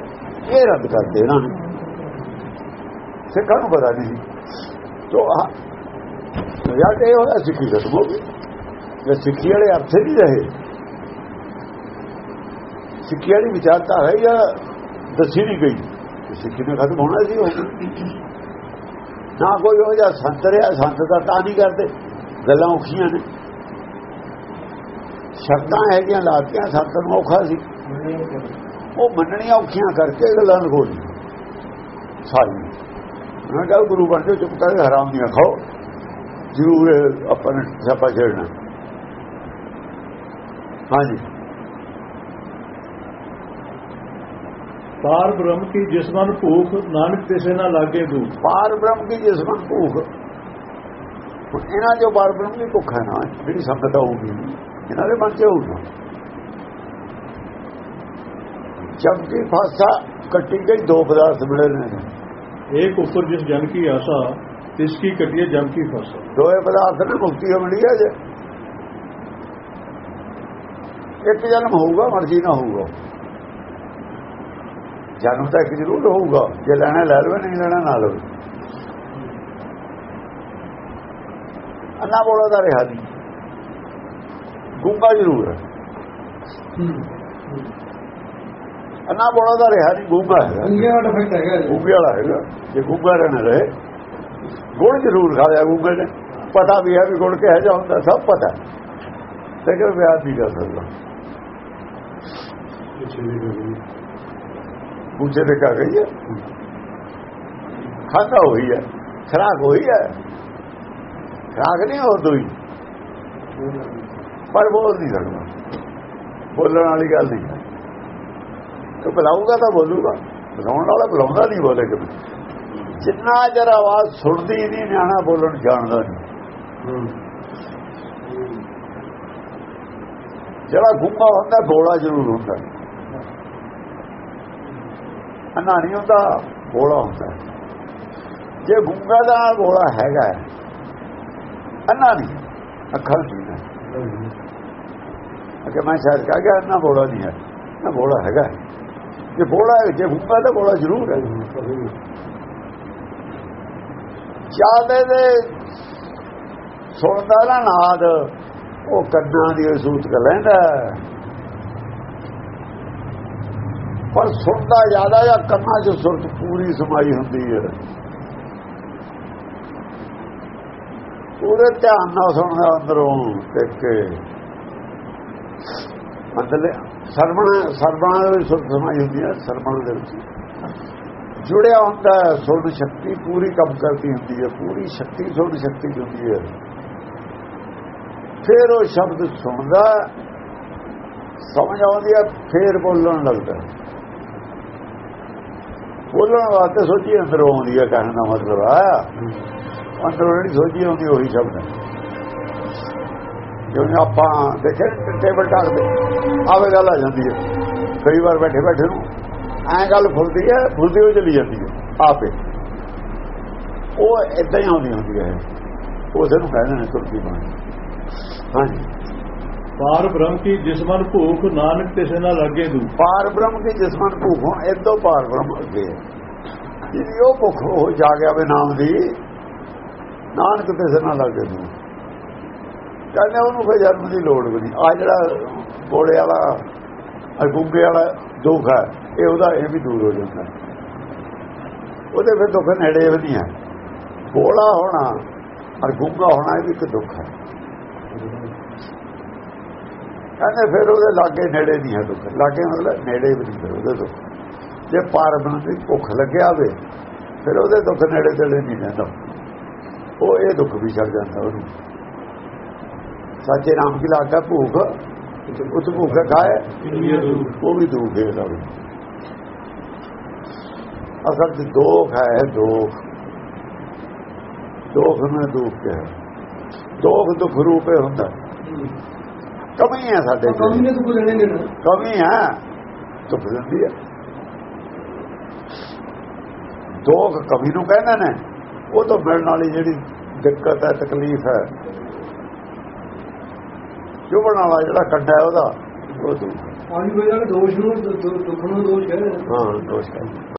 ਇਹ ਰੱਦ ਕਰਦੇ ਇਹਨਾਂ ਨੇ। ਸਿੱਖਾਂ ਨੂੰ ਪਤਾ ਨਹੀਂ ਸੀ। ਤੋ ਯਾਰ ਇਹ ਹੋਇਆ ਸਿੱਖੀ ਖਤਮ ਹੋ ਗਈ। ਜੇ ਸਿੱਖੀ ਵਾਲੇ ਅਰਥ ਨਹੀਂ ਰਹੇ, ਸਿੱਖੀ ਵਾਲੀ ਵਿਚਾਰਧਾਰਾ ਹੀ ਆ ਦੱਸੀ ਨਹੀਂ ਗਈ। ਸਿੱਖੀ ਨੇ ਖਤਮ ਹੋਣਾ ਸੀ ਉਹ। ਨਾ ਕੋਈ ਹੋ ਜਾ ਸੰਤ ਰਿਹਾ, ਸੰਤ ਦਾ ਤਾਂ ਨਹੀਂ ਕਰਦੇ। ਗੱਲਾਂ ਔਖੀਆਂ ਨੇ। ਸ਼ਰਤਾਂ ਹੈਗੀਆਂ ਲਾਤੀਆਂ ਸਤਨ ਔਖਾ ਸੀ। ਉਹ ਮੰਨਣੀਆਂ ਔਖੀਆਂ ਕਰਕੇ ਗੱਲਾਂ ਨੂੰ ਲਗੋਲੀ ਸਾਰੀ। ਉਹਨਾਂ ਦਾ ਗੁਰੂ ਬਣ ਚੁੱਪ ਕਰਕੇ ਹਰਾਮ ਦੀਆਂ ਖਾਓ। ਜ਼ਰੂਰ ਆਪਾਂ ਨੇ ਛਾਪਾ ਛੇੜਨਾ। ਹਾਂਜੀ। ਪਾਰ ਬ੍ਰਹਮ ਕੀ ਜਿਸਮਨ ਭੂਖ ਨਾਨਕ ਤਿਸੇ ਨਾ ਲਾਗੇ ਦੂਖ। ਪਾਰ ਬ੍ਰਹਮ ਕੀ ਜਿਸਮਨ ਭੂਖ। ਇਹਨਾਂ ਜੋ ਪਾਰ ਬ੍ਰਹਮ ਦੀ ਭੁੱਖ ਹੈ ਨਾ ਜਿਹੜੀ ਸੰਗਤ ਹੋਊਗੀ ਇਹਨਾਂ ਦੇ ਮਨ 'ਚ ਹੋਊਗਾ ਜਬਕਿ ਫਾਸਾ ਕੱਟੀ ਗਈ ਦੋ ਪਦਾਰਥ ਮਿਲੇ ਨੇ। ਇੱਕ ਉੱਪਰ ਜਿਸ ਜਨ ਕੀ ਆਸਾ ਤਿਸ ਕੀ ਕੱਟਿਏ ਜਨ ਕੀ ਫਾਸਾ। ਦੋਏ ਪਦਾਰਥ ਨੇ ਮੁਕਤੀ ਮਿਲੀ ਹੈ ਜੇ। ਇੱਕ ਜਨਮ ਹੋਊਗਾ ਮਰਜ਼ੀ ਨਾ ਹੋਊਗਾ। ਜਨਮ ਤਾਂ ਇੱਕ ਜ਼ਰੂਰ ਹੋਊਗਾ ਜੇ ਲੈਣਾ ਲੈ ਲਵੇ ਨਹੀਂ ਲੈਣਾ ਨਾ ਲਵੇ। ਅੰਨਾ ਬੋਲਦਾ ਰਿਹਾ ਜੀ ਗੁੰਗਾ ਜ਼ਰੂਰ ਹੈ। ਅੰਨਾ ਬੋਲਾ ਦਾ ਰਿਹਾ ਨਹੀਂ ਗੁੰਗਾ ਹੈ। ਅੰਗੀਆਂ ਦਾ ਡਿਫੈਕਟ ਹੈਗਾ ਜੀ। ਗੁੰਗੇ ਵਾਲਾ ਹੈਗਾ। ਜੇ ਗੁੰਗਾ ਰਹਿਣਾ ਰਹੇ ਗੁੜ ਜ਼ਰੂਰ ਖਾਇਆ ਗੁੰਗੇ ਨੇ। ਪਤਾ ਵੀ ਹੈ ਵੀ ਗੁੜ ਕਿਹੋ ਜਿਹਾ ਹੁੰਦਾ ਸਭ ਪਤਾ ਤੇ ਕਿ ਵਿਆਹ ਨਹੀਂ ਕਰ ਸਕਦਾ ਪੁੱਛੇ ਤੇ ਕਾ ਗਈ ਹੈ। ਖਾਤਾ ਹੋਈ ਹੈ। ਖਰਾਕ ਹੋਈ ਹੈ। ਖਰਾਕ ਨਹੀਂ ਹੋ ਦੋਈ। ਪਰ ਬੋਲ ਨਹੀਂ ਸਕਦਾ। ਬੋਲਣ ਵਾਲੀ ਗੱਲ ਨਹੀਂ। ਤੂੰ ਬੁਲਾਊਗਾ ਤਾਂ ਬੋਲੂਗਾ। ਬੁਲਾਉਣ ਵਾਲਾ ਬੁਲਾਉਂਦਾ ਨਹੀਂ ਬੋਲੇ ਕਦੇ। ਜਿੰਨਾ ਜਰ ਆਵਾਜ਼ ਸੁਣਦੀ ਨਹੀਂ ਨਿਆਣਾ ਬੋਲਣ ਜਾਣਦਾ ਨਹੀਂ। ਜਿਹੜਾ ਗੁੰਗਾ ਹੁੰਦਾ ਬੋਲਾ ਜ਼ਰੂਰ ਹੁੰਦਾ। ਅੰਨਾ ਨਹੀਂ ਹੁੰਦਾ ਬੋਲਾ ਹੁੰਦਾ। ਜੇ ਗੁੰਗਾ ਦਾ ਬੋਲਾ ਹੈਗਾ ਅੰਨਾ ਨਹੀਂ ਅੱਖਾਂ ਨਹੀਂ ਅਗੇ ਮੈਂ ਸ਼ਾਇਦ ਕਹਾ ਗਿਆ ਅੰਨਾ ਬੋਲਾ ਨਹੀਂ ਹੈ, ਨਾ ਬੋਲਾ ਹੈਗਾ ਜੇ ਬੋਲਾ ਜੇ ਗੁੰਗਾ ਤਾਂ ਬੋਲਾ ਜ਼ਰੂਰ ਹੈ। ਜਿਆਦੇ ਦੇ ਸੁਣਦਾ ਨਾ ਨਾਦ, ਉਹ ਕੰਨਾਂ ਦੀ ਸੂਤਕ ਲੈਂਦਾ ਪਰ ਸੁਣਦਾ ਜ਼ਿਆਦਾ ਜਾਂ ਕੰਨਾਂ 'ਚ ਸੁਰਤ ਪੂਰੀ ਸਮਾਈ ਹੁੰਦੀ ਹੈ। ਪੂਰੇ ਧਿਆਨ ਨਾਲ ਸੁਣਦਾ ਅੰਦਰੋਂ ਟਿਕ ਕੇ। ਅੰਦਰਲੇ ਸਰਵਣ ਸਰਵਣ ਦੇ ਵਿੱਚ ਸੁਰਤ ਸਮਾਈ ਹੁੰਦੀ ਹੈ, ਸਰਵਣ ਦੇ ਵਿੱਚ। ਜੁੜਿਆ ਹੁੰਦਾ ਸੁਣ ਸ਼ਕਤੀ ਪੂਰੀ ਕੰਮ ਕਰਦੀ ਹੁੰਦੀ ਹੈ, ਪੂਰੀ ਸ਼ਕਤੀ, ਸੁਣ ਸ਼ਕਤੀ ਦੀ ਹੁੰਦੀ ਹੈ। ਫਿਰ ਉਹ ਸ਼ਬਦ ਸੁਣਦਾ ਸਮਝ ਆਉਂਦੀ ਹੈ, ਫਿਰ ਬੋਲਣ ਲੱਗਦਾ ਬੋਲਣ ਵਾਸਤੇ ਸੋਚੀ ਅੰਦਰੋਂ ਆਉਂਦੀ ਹੈ, ਕਹਿਣ ਦਾ ਮਤਲਬ ਆ ਅੰਦਰੋਂ ਜਿਹੜੀ ਸੋਚੀ ਆਉਂਦੀ ਉਹੀ ਸ਼ਬਦ ਹੈ ਜਿਵੇਂ ਆਪਾਂ ਦੇਖੇ ਟੇਬਲ ਟਾਕ ਤੇ ਆਵੇ ਗੱਲ ਆ ਜਾਂਦੀ ਹੈ। ਕਈ ਵਾਰ ਬੈਠੇ ਬੈਠੇ ਨੂੰ ਐ ਗੱਲ ਫੁੱਲਦੀ ਹੈ ਫੁੱਲਦੀ ਹੋ ਚਲੀ ਜਾਂਦੀ ਹੈ ਆਪੇ। ਉਹ ਇਦਾਂ ਹੀ ਆਉਂਦੀ ਹੁੰਦੀ ਹੈ। ਉਸੇ ਨੂੰ ਕਹਿੰਦੇ ਨੇ ਤੁਰਕੀ ਬਾਣੀ। ਹਾਂਜੀ। ਪਾਰ ਬ੍ਰਹਮ ਕੀ ਜਿਸਮਨ ਭੂਖ ਨਾਨਕ ਕਿਸੇ ਨਾਲ ਲੱਗੇ ਦੂ। ਪਾਰ ਬ੍ਰਹਮ ਦੀ ਜਿਸਮਨ ਭੁੱਖ ਹੁਣ ਇਦੋਂ ਪਾਰ ਬ੍ਰਹਮ ਅੱਗੇ ਹੈ। ਜਿਹਦੀ ਉਹ ਭੁੱਖ ਹੋ ਜਾ ਗਿਆ ਵੇ ਨਾਮ ਦੀ ਨਾਨਕ ਕਿਸੇ ਨਾਲ ਲੱਗੇ ਦੂ ਕਹਿੰਦੇ ਉਹਨੂੰ ਕੋਈ ਜਨਮ ਦੀ ਲੋੜ ਵੀ ਨਹੀਂ। ਆ ਜਿਹੜਾ ਗੋਲੇ ਵਾਲਾ ਅਗੁੰਗੇ ਵਾਲਾ ਦੁੱਖ ਹੈ, ਇਹ ਉਹਦਾ ਇਹ ਵੀ ਦੂਰ ਹੋ ਜਾਂਦਾ। ਉਹਦੇ ਫਿਰ ਦੁੱਖ ਨੇੜੇ ਵੀ ਨਹੀਂ ਹੈ। ਗੋਲਾ ਹੋਣਾ ਔਰ ਗੁੰਗਾ ਹੋਣਾ ਇਹ ਵੀ ਇੱਕ ਦੁੱਖ ਹੈ। ਕਹਿੰਦੇ ਫਿਰ ਉਹਦੇ ਲਾਗੇ ਨੇੜੇ ਨਹੀਂ ਹੈ ਦੁੱਖ। ਲਾਗੇ ਮਤਲਬ ਨੇੜੇ ਵੀ ਨਹੀਂ ਫਿਰ ਉਹਦੇ ਦੁੱਖ। ਜੇ ਪਾਰਬਨ ਦੀ ਭੁੱਖ ਲੱਗਿਆ ਹੋਵੇ, ਫਿਰ ਉਹਦੇ ਦੁੱਖ ਨੇੜੇ ਤੇੜੇ ਨਹੀਂ ਰਹਿੰਦਾ। ਉਹ ਇਹ ਦੁੱਖ ਵੀ ਛੱਡ ਜਾਂਦਾ ਉਹਨੂੰ। ਸੱਚੇ ਨਾਮ ਕੀ ਲਾਗਾ ਭੁੱਖ? ਉਸ ਭੁੱਖ ਖਾਏ ਉਹ ਵੀ ਦੁੱਖ ਦਾ ਅਸਲ ਚ ਦੋਖ ਹੈ ਦੋਖ। ਦੋਖ ਨੂੰ ਦੁੱਖ ਹੈ ਦੋਖ ਦੁੱਖ ਰੂਪੇ ਹੁੰਦਾ। ਕਮੀ ਹੈ ਸਾਡੇ ਚ। ਕਮੀ ਨੇ ਤਾਂ ਕੋਈ ਲੈਣੇ ਨਹੀਂ ਕਮੀ ਹੈ। ਦੁੱਖ ਦਿੰਦੀ ਹੈ। ਦੋਖ ਕਮੀ ਨੂੰ ਕਹਿੰਦੇ ਨੇ। ਉਹ ਤਾਂ ਮਿਲਣ ਵਾਲੀ ਜਿਹੜੀ ਦਿੱਕਤ ਹੈ ਤਕਲੀਫ ਹੈ। ਚੁਭਣ ਵਾਲਾ ਜਿਹੜਾ ਕੱਢਾ ਹੈ ਉਹਦਾ ਉਹ ਦੁੱਖ ਆਹੀ ਕੋਈ ਨਾ ਦੋਸ਼ ਨੂੰ ਦੁੱਖ ਨੂੰ ਦੋਸ਼ ਹੈ। ਹਾਂ ਦੋਸ਼ ਹੈ।